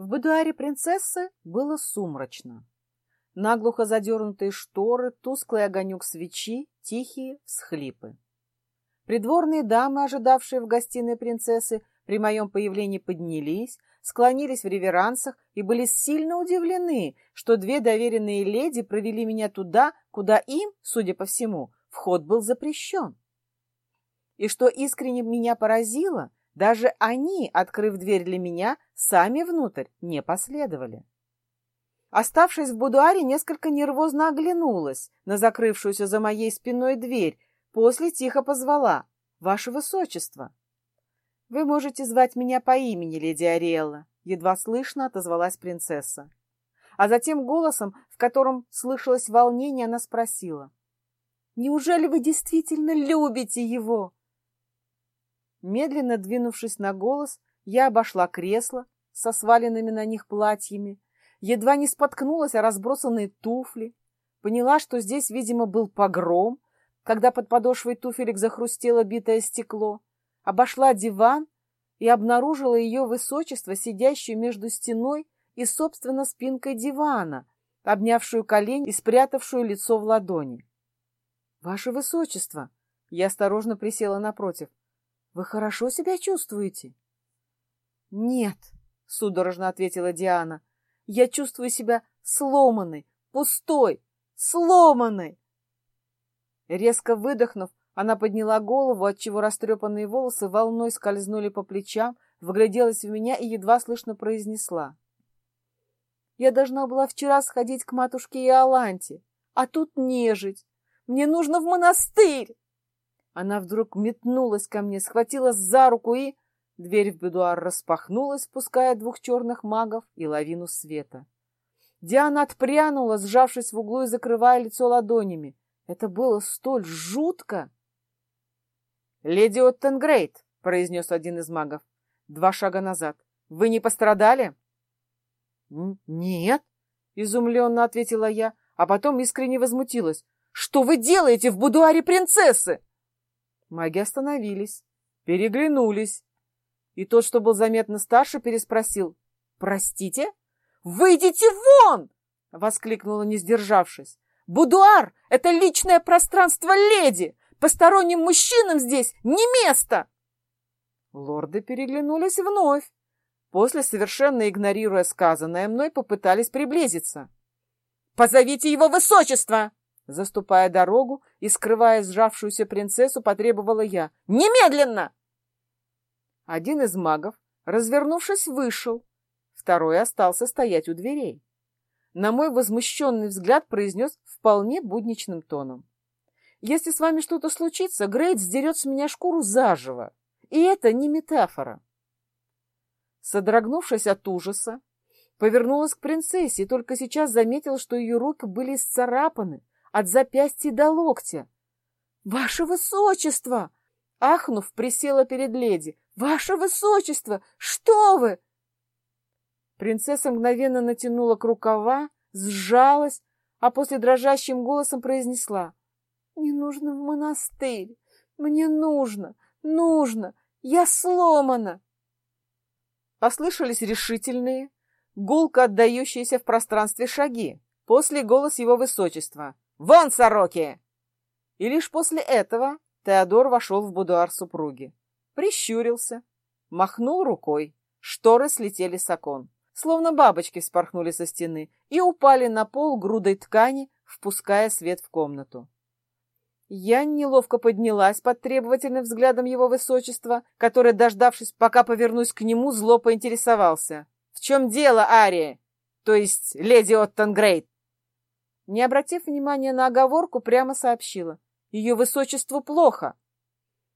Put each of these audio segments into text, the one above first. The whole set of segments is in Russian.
В будуаре принцессы было сумрачно. Наглухо задернутые шторы, тусклый огонек свечи, тихие всхлипы. Придворные дамы, ожидавшие в гостиной принцессы, при моем появлении поднялись, склонились в реверансах и были сильно удивлены, что две доверенные леди провели меня туда, куда им, судя по всему, вход был запрещен. И что искренне меня поразило, даже они, открыв дверь для меня, сами внутрь не последовали. Оставшись в будуаре, несколько нервозно оглянулась на закрывшуюся за моей спиной дверь, после тихо позвала «Ваше Высочество». «Вы можете звать меня по имени, леди Ариэлла», — едва слышно отозвалась принцесса. А затем голосом, в котором слышалось волнение, она спросила. «Неужели вы действительно любите его?» Медленно двинувшись на голос, я обошла кресло со сваленными на них платьями, едва не споткнулась о разбросанные туфли, поняла, что здесь, видимо, был погром, когда под подошвой туфелек захрустело битое стекло, обошла диван и обнаружила ее высочество, сидящую между стеной и, собственно, спинкой дивана, обнявшую колени и спрятавшую лицо в ладони. — Ваше высочество! — я осторожно присела напротив. — Вы хорошо себя чувствуете? — Нет, — судорожно ответила Диана. — Я чувствую себя сломанной, пустой, сломанной. Резко выдохнув, она подняла голову, отчего растрепанные волосы волной скользнули по плечам, вгляделась в меня и едва слышно произнесла. «Я должна была вчера сходить к матушке Иоланте, а тут нежить. Мне нужно в монастырь!» Она вдруг метнулась ко мне, схватила за руку и... Дверь в бедуар распахнулась, пуская двух черных магов и лавину света. Диана отпрянула, сжавшись в углу и закрывая лицо ладонями. Это было столь жутко! «Леди Оттенгрейд», — произнес один из магов, два шага назад. «Вы не пострадали?» «Нет», — изумленно ответила я, а потом искренне возмутилась. «Что вы делаете в будуаре принцессы?» Маги остановились, переглянулись. И тот, что был заметно старше, переспросил. «Простите? Выйдите вон!» — воскликнула, не сдержавшись. «Будуар — это личное пространство леди! Посторонним мужчинам здесь не место!» Лорды переглянулись вновь. После, совершенно игнорируя сказанное мной, попытались приблизиться. «Позовите его высочество!» Заступая дорогу и скрывая сжавшуюся принцессу, потребовала я. «Немедленно!» Один из магов, развернувшись, вышел. Второй остался стоять у дверей. На мой возмущенный взгляд произнес вполне будничным тоном. Если с вами что-то случится, Грейт сдерет с меня шкуру заживо. И это не метафора. Содрогнувшись от ужаса, повернулась к принцессе и только сейчас заметила, что ее руки были исцарапаны от запястья до локтя. «Ваше высочество!» Ахнув, присела перед леди. «Ваше высочество! Что вы?» Принцесса мгновенно натянула к рукава, сжалась, а после дрожащим голосом произнесла. Мне нужно в монастырь. Мне нужно, нужно. Я сломана. Послышались решительные, гулко отдающиеся в пространстве шаги. После голос его высочества. «Вон, сороки!» И лишь после этого Теодор вошел в будуар супруги. Прищурился, махнул рукой. Шторы слетели с окон, словно бабочки спорхнули со стены и упали на пол грудой ткани, впуская свет в комнату. Я неловко поднялась под требовательным взглядом его высочества, который, дождавшись, пока повернусь к нему, зло поинтересовался. «В чем дело, Ария? То есть леди Оттенгрейд?» Не обратив внимания на оговорку, прямо сообщила. «Ее высочеству плохо».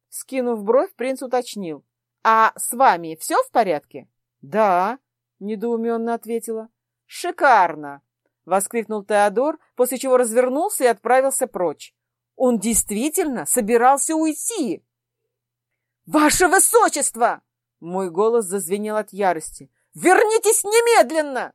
Скинув бровь, принц уточнил. «А с вами все в порядке?» «Да», — недоуменно ответила. «Шикарно!» — воскликнул Теодор, после чего развернулся и отправился прочь. Он действительно собирался уйти. «Ваше высочество!» Мой голос зазвенел от ярости. «Вернитесь немедленно!»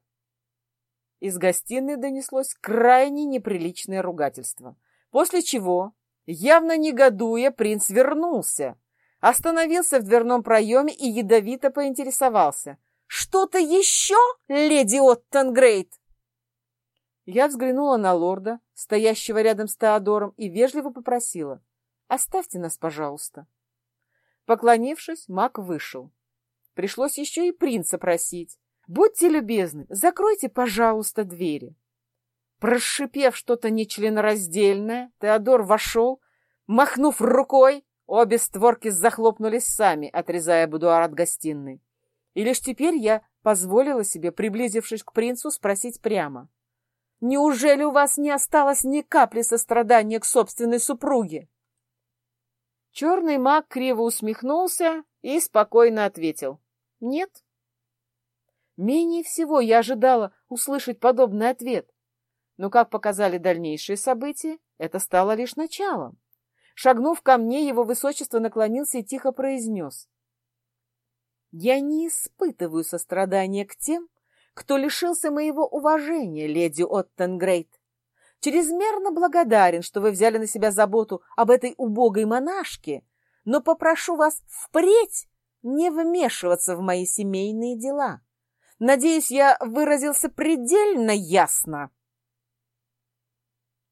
Из гостиной донеслось крайне неприличное ругательство, после чего, явно негодуя, принц вернулся, остановился в дверном проеме и ядовито поинтересовался. Что-то еще, леди Оттенгрейд?» Я взглянула на лорда, стоящего рядом с Теодором, и вежливо попросила. «Оставьте нас, пожалуйста». Поклонившись, маг вышел. Пришлось еще и принца просить. «Будьте любезны, закройте, пожалуйста, двери». Прошипев что-то нечленораздельное, Теодор вошел, махнув рукой, обе створки захлопнулись сами, отрезая будуар от гостиной. И лишь теперь я позволила себе, приблизившись к принцу, спросить прямо. «Неужели у вас не осталось ни капли сострадания к собственной супруге?» Черный маг криво усмехнулся и спокойно ответил. «Нет». Менее всего я ожидала услышать подобный ответ. Но, как показали дальнейшие события, это стало лишь началом. Шагнув ко мне, его высочество наклонился и тихо произнес. Я не испытываю сострадания к тем, кто лишился моего уважения, леди Оттенгрейд. Чрезмерно благодарен, что вы взяли на себя заботу об этой убогой монашке, но попрошу вас впредь не вмешиваться в мои семейные дела. Надеюсь, я выразился предельно ясно.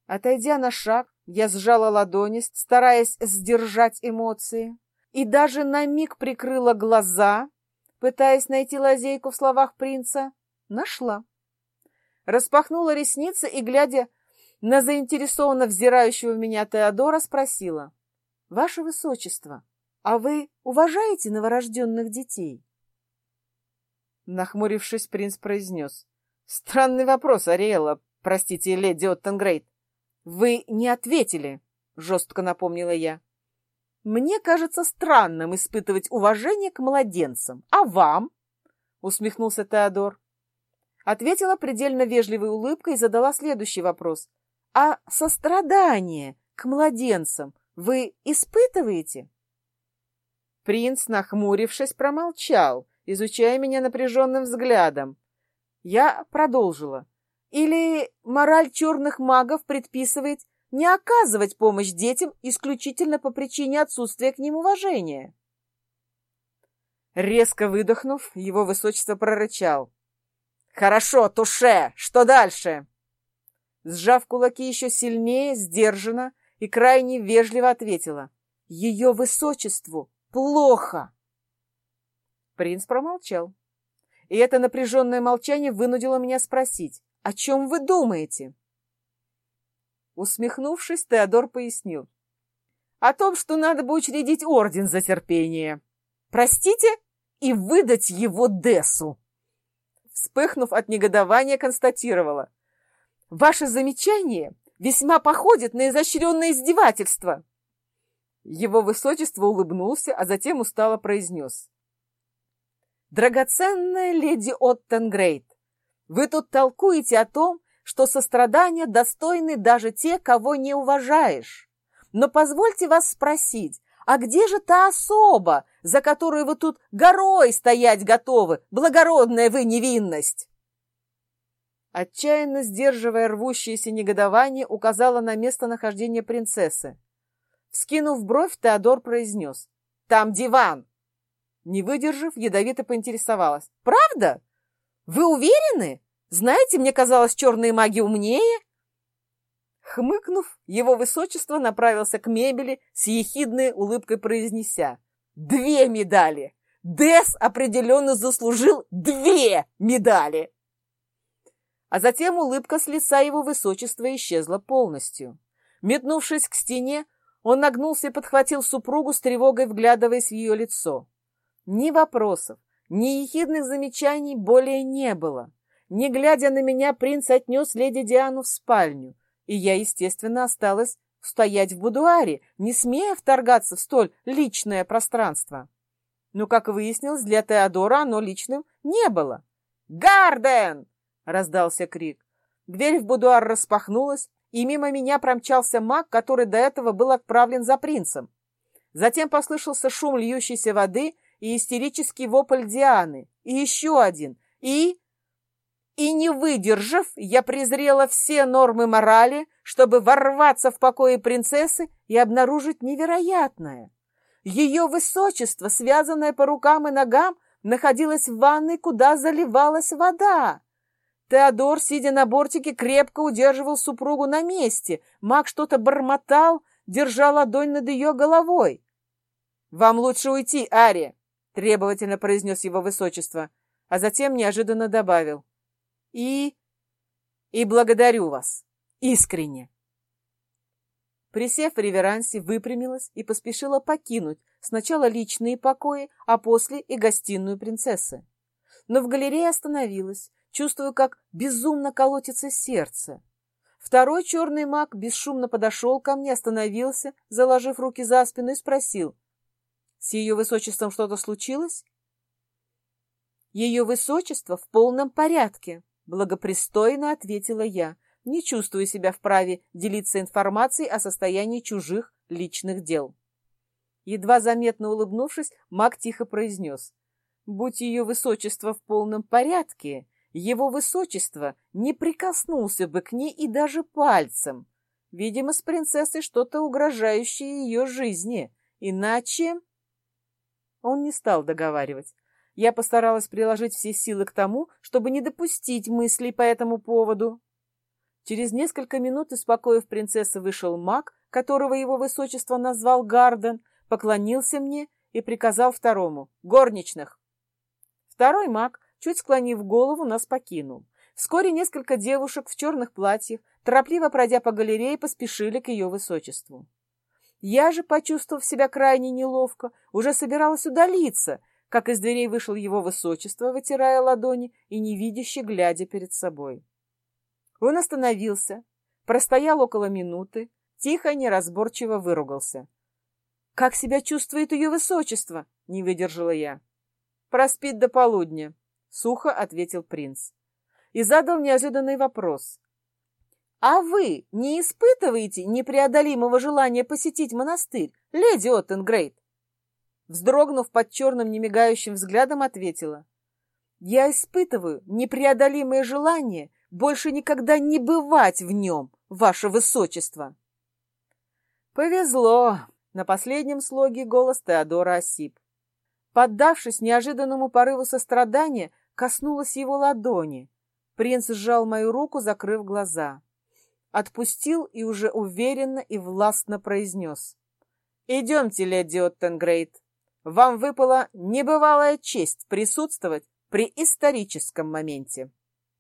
Отойдя на шаг, я сжала ладони, стараясь сдержать эмоции и даже на миг прикрыла глаза, пытаясь найти лазейку в словах принца. Нашла. Распахнула ресницы и, глядя на заинтересованно взирающего в меня Теодора, спросила. — Ваше Высочество, а вы уважаете новорожденных детей? Нахмурившись, принц произнес. — Странный вопрос, Ариэла, простите, леди Оттенгрейд. — Вы не ответили, — жестко напомнила я. Мне кажется странным испытывать уважение к младенцам. А вам? Усмехнулся Теодор. Ответила предельно вежливой улыбкой и задала следующий вопрос. А сострадание к младенцам вы испытываете? Принц, нахмурившись, промолчал, изучая меня напряженным взглядом. Я продолжила. Или мораль черных магов предписывает не оказывать помощь детям исключительно по причине отсутствия к ним уважения. Резко выдохнув, его высочество прорычал. «Хорошо, Туше, что дальше?» Сжав кулаки еще сильнее, сдержанно и крайне вежливо ответила. «Ее высочеству плохо!» Принц промолчал. И это напряженное молчание вынудило меня спросить, «О чем вы думаете?» Усмехнувшись, Теодор пояснил. О том, что надо бы учредить орден за терпение. Простите? И выдать его Десу. Вспыхнув от негодования, констатировала. Ваше замечание весьма походит на изощренное издевательство. Его высочество улыбнулся, а затем устало произнес. Драгоценная леди Оттенгрейд, вы тут толкуете о том, что сострадания достойны даже те, кого не уважаешь. Но позвольте вас спросить, а где же та особа, за которую вы тут горой стоять готовы, благородная вы невинность? Отчаянно сдерживая рвущееся негодование, указала на местонахождение принцессы. Вскинув бровь, Теодор произнес. «Там диван!» Не выдержав, ядовито поинтересовалась. «Правда? Вы уверены?» Знаете, мне казалось, черные маги умнее. Хмыкнув, его высочество направился к мебели с ехидной улыбкой произнеся. Две медали! Дес определенно заслужил две медали! А затем улыбка с лица его высочества исчезла полностью. Метнувшись к стене, он нагнулся и подхватил супругу с тревогой, вглядываясь в ее лицо. Ни вопросов, ни ехидных замечаний более не было. Не глядя на меня, принц отнес леди Диану в спальню, и я, естественно, осталась стоять в будуаре, не смея вторгаться в столь личное пространство. Но, как выяснилось, для Теодора оно личным не было. «Гарден!» — раздался крик. Дверь в будуар распахнулась, и мимо меня промчался маг, который до этого был отправлен за принцем. Затем послышался шум льющейся воды и истерический вопль Дианы, и еще один, и... И не выдержав, я презрела все нормы морали, чтобы ворваться в покои принцессы и обнаружить невероятное. Ее высочество, связанное по рукам и ногам, находилась в ванной, куда заливалась вода. Теодор, сидя на бортике, крепко удерживал супругу на месте. Маг что-то бормотал, держа ладонь над ее головой. «Вам лучше уйти, Ари!» — требовательно произнес его высочество, а затем неожиданно добавил. «И... и благодарю вас. Искренне!» Присев в реверансе, выпрямилась и поспешила покинуть сначала личные покои, а после и гостиную принцессы. Но в галерее остановилась, чувствуя, как безумно колотится сердце. Второй черный маг бесшумно подошел ко мне, остановился, заложив руки за спину и спросил. «С ее высочеством что-то случилось?» «Ее высочество в полном порядке», — благопристойно ответила я, не чувствуя себя вправе делиться информацией о состоянии чужих личных дел. Едва заметно улыбнувшись, маг тихо произнес. «Будь ее высочество в полном порядке, его высочество не прикоснулся бы к ней и даже пальцем. Видимо, с принцессой что-то угрожающее ее жизни. Иначе...» Он не стал договаривать. Я постаралась приложить все силы к тому, чтобы не допустить мыслей по этому поводу. Через несколько минут из покоев принцессы вышел маг, которого его высочество назвал Гарден, поклонился мне и приказал второму — горничных. Второй маг, чуть склонив голову, нас покинул. Вскоре несколько девушек в черных платьях, торопливо пройдя по галерее, поспешили к ее высочеству. Я же, почувствовав себя крайне неловко, уже собиралась удалиться, как из дверей вышел его высочество, вытирая ладони и невидяще глядя перед собой. Он остановился, простоял около минуты, тихо, неразборчиво выругался. «Как себя чувствует ее высочество?» — не выдержала я. «Проспит до полудня», — сухо ответил принц. И задал неожиданный вопрос. «А вы не испытываете непреодолимого желания посетить монастырь, леди Оттенгрейд?» Вздрогнув под черным немигающим взглядом, ответила. «Я испытываю непреодолимое желание больше никогда не бывать в нем, ваше высочество!» «Повезло!» На последнем слоге голос Теодора осип. Поддавшись неожиданному порыву сострадания, коснулась его ладони. Принц сжал мою руку, закрыв глаза. Отпустил и уже уверенно и властно произнес. «Идемте, леди Оттенгрейд. Вам выпала небывалая честь присутствовать при историческом моменте».